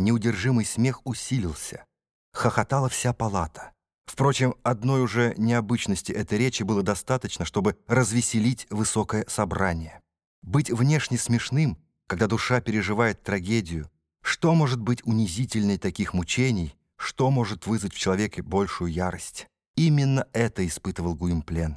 Неудержимый смех усилился. Хохотала вся палата. Впрочем, одной уже необычности этой речи было достаточно, чтобы развеселить высокое собрание. Быть внешне смешным, когда душа переживает трагедию, что может быть унизительней таких мучений, что может вызвать в человеке большую ярость? Именно это испытывал Гуимплен.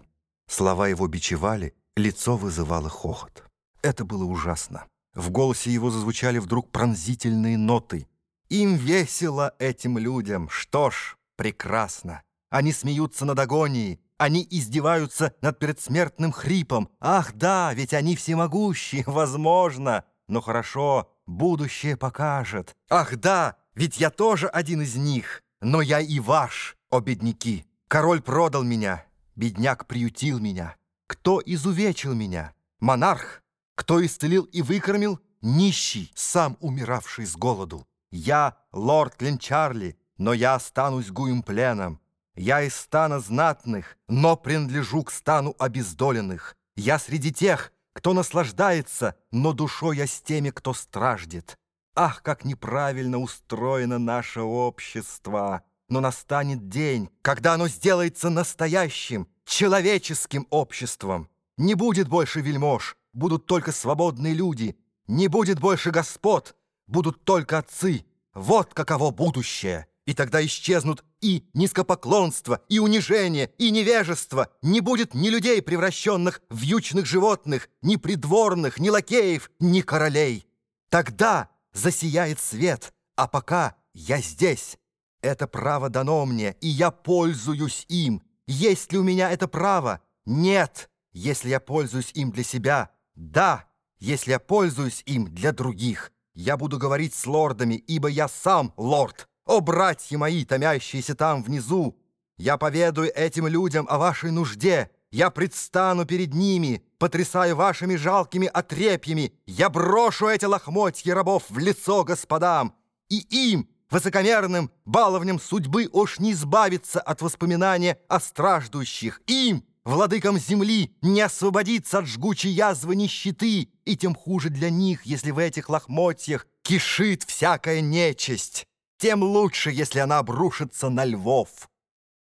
Слова его бичевали, лицо вызывало хохот. Это было ужасно. В голосе его зазвучали вдруг пронзительные ноты. Им весело этим людям. Что ж, прекрасно. Они смеются над агонией. Они издеваются над предсмертным хрипом. Ах, да, ведь они всемогущие, возможно. Но хорошо, будущее покажет. Ах, да, ведь я тоже один из них. Но я и ваш, о бедняки. Король продал меня, бедняк приютил меня. Кто изувечил меня? Монарх. Кто исцелил и выкормил? Нищий, сам умиравший с голоду. Я лорд Ленчарли, но я останусь гуемпленом. Я из стана знатных, но принадлежу к стану обездоленных. Я среди тех, кто наслаждается, но душой я с теми, кто страждет. Ах, как неправильно устроено наше общество! Но настанет день, когда оно сделается настоящим, человеческим обществом. Не будет больше вельмож, будут только свободные люди. Не будет больше господ, будут только отцы. Вот каково будущее. И тогда исчезнут и низкопоклонство, и унижение, и невежество. Не будет ни людей, превращенных в вьючных животных, ни придворных, ни лакеев, ни королей. Тогда засияет свет, а пока я здесь. Это право дано мне, и я пользуюсь им. Есть ли у меня это право? Нет, если я пользуюсь им для себя. Да, если я пользуюсь им для других. Я буду говорить с лордами, ибо я сам лорд. О, братья мои, томящиеся там внизу! Я поведаю этим людям о вашей нужде. Я предстану перед ними, потрясаю вашими жалкими отрепьями. Я брошу эти лохмотья рабов в лицо господам. И им, высокомерным баловням судьбы, уж не избавиться от воспоминания о страждущих. Им, владыкам земли, не освободиться от жгучей язвы нищеты. И тем хуже для них, если в этих лохмотьях кишит всякая нечисть тем лучше, если она обрушится на львов.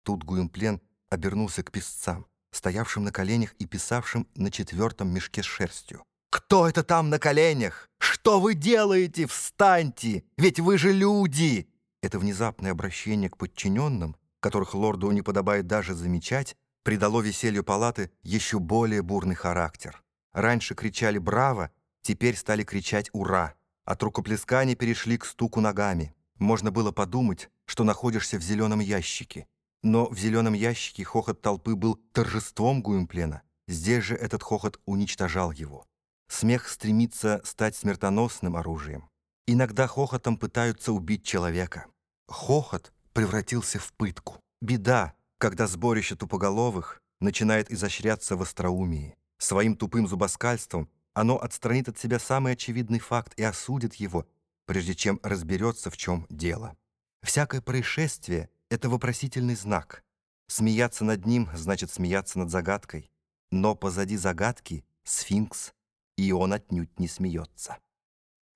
Тут Гуимплен обернулся к песцам, стоявшим на коленях и писавшим на четвертом мешке с шерстью. «Кто это там на коленях? Что вы делаете? Встаньте! Ведь вы же люди!» Это внезапное обращение к подчиненным, которых лорду не подобает даже замечать, придало веселью палаты еще более бурный характер. Раньше кричали «Браво!», теперь стали кричать «Ура!», от рукоплескания перешли к стуку ногами. Можно было подумать, что находишься в зеленом ящике. Но в зеленом ящике хохот толпы был торжеством Гуимплена. Здесь же этот хохот уничтожал его. Смех стремится стать смертоносным оружием. Иногда хохотом пытаются убить человека. Хохот превратился в пытку. Беда, когда сборище тупоголовых начинает изощряться в остроумии. Своим тупым зубоскальством оно отстранит от себя самый очевидный факт и осудит его, прежде чем разберется, в чем дело. Всякое происшествие — это вопросительный знак. Смеяться над ним значит смеяться над загадкой. Но позади загадки — сфинкс, и он отнюдь не смеется.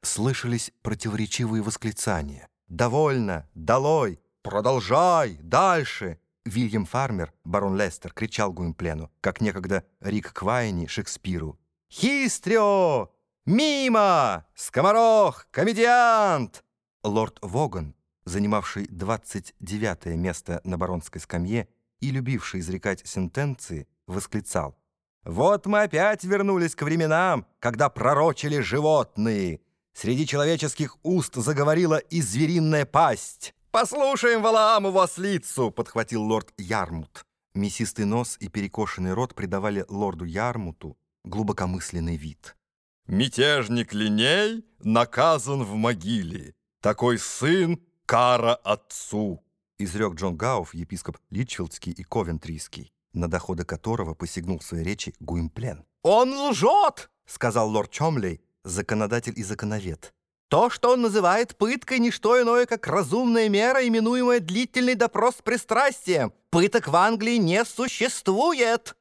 Слышались противоречивые восклицания. «Довольно! Долой! Продолжай! Дальше!» Вильям Фармер, барон Лестер, кричал Гуимплену, как некогда Рик Квайни Шекспиру. «Хистрио! «Мимо! Скоморох! Комедиант!» Лорд Воган, занимавший 29 место на баронской скамье и любивший изрекать сентенции, восклицал. «Вот мы опять вернулись к временам, когда пророчили животные. Среди человеческих уст заговорила и звериная пасть. «Послушаем Валаамову ослицу!» — подхватил лорд Ярмут. Мясистый нос и перекошенный рот придавали лорду Ярмуту глубокомысленный вид. Мятежник Линей наказан в могиле. Такой сын — кара отцу. Изрек Джон Гауф, епископ Литчфилдский и Ковентрийский, на доходы которого посягнул в своей речи Гуимплен. «Он лжет!» — сказал лорд Чомлей, законодатель и законовед. То, что он называет пыткой, не что иное, как разумная мера, именуемая длительный допрос с пристрастием. Пыток в Англии не существует.